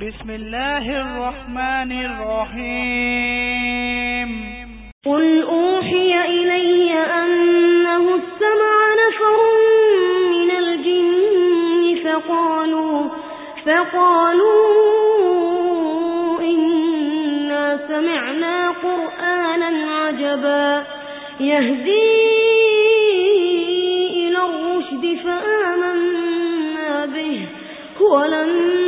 بسم الله الرحمن الرحيم. قل أوحي إلي أنه استمع نفر من الجن فقالوا فقالوا إنا سمعنا قرآنا عجبا يهدي إلى الرشد فآمنا به ولن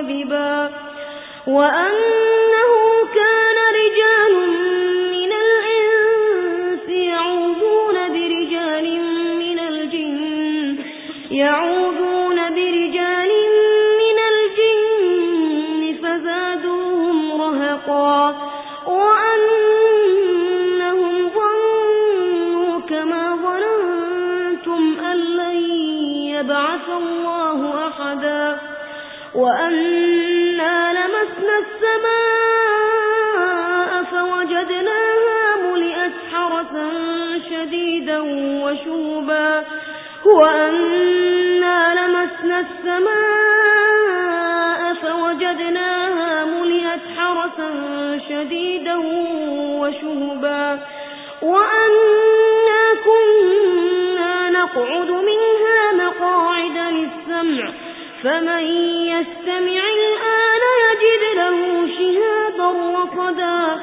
كذبا وأنه كان رجال من الإنس يعوذون برجال من الجن يعوذون برجال من الجن فزادوهم رهقا. وأنا لمسنا السماء فوجدناها ملئت حرسا شديدا وشوبا. وأنا لمسنا السماء فوجدناها ملئت حرسا شديدا وشهبا وأنا كنا نقعد منها مقاعد للسمع فمن يستمع الآن يجد له شهادا رصدا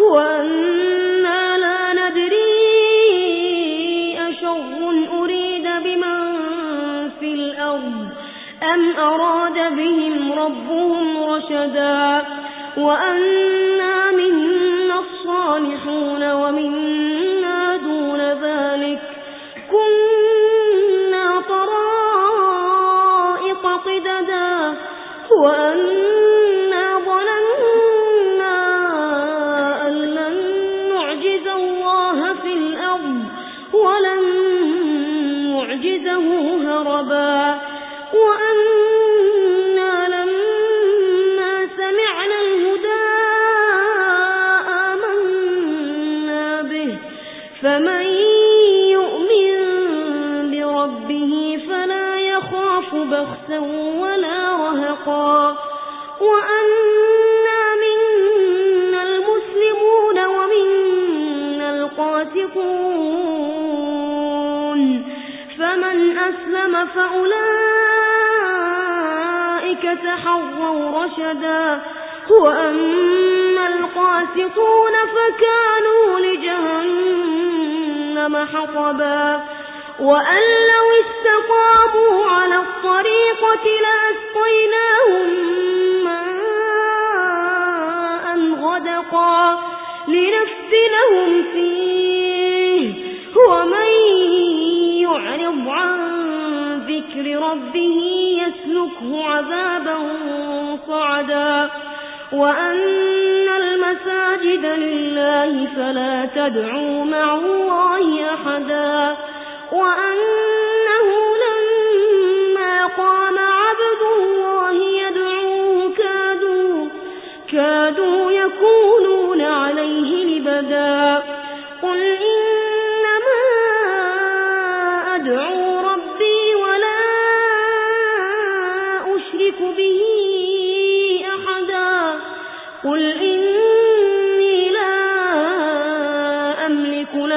وأنا لا ندري أشر أريد بمن في الأرض. أم أراد بهم ربهم رشدا. وأنا منا الصالحون ومنا وأنا لما سمعنا الهدى آمنا به. فمن يؤمن بربه فلا يخاف بخسا ولا رهقا. وأنا منا المسلمون ومنا فمن أسلم فأولئك تحروا رشدا. وأما القاسطون فكانوا لجهنم حطبا. وأن لو استقاموا على الطريقة لأسقيناهم ماء غدقا. لنفتنهم فيه. ومن يعرض عن ذكر ربه يسلكه عذابا صعدا وأن المساجد لله فلا تدعوا مع الله أحدا وأنه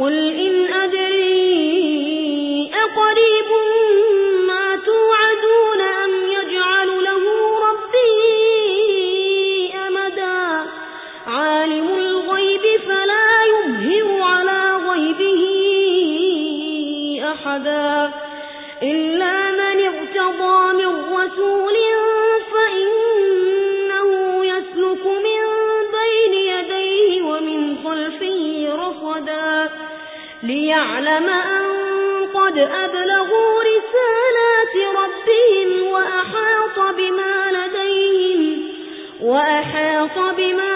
قل إن أدري أقريب ما توعدون أم يجعل له ربي أمدا؟ عالم الغيب فلا يظهر على غيبه أحدا إلا من ارتضى من رسول ليعلم أن قد أبلغوا رسالات ربهم وأحاط بما لديهم وأحاط بما لديهم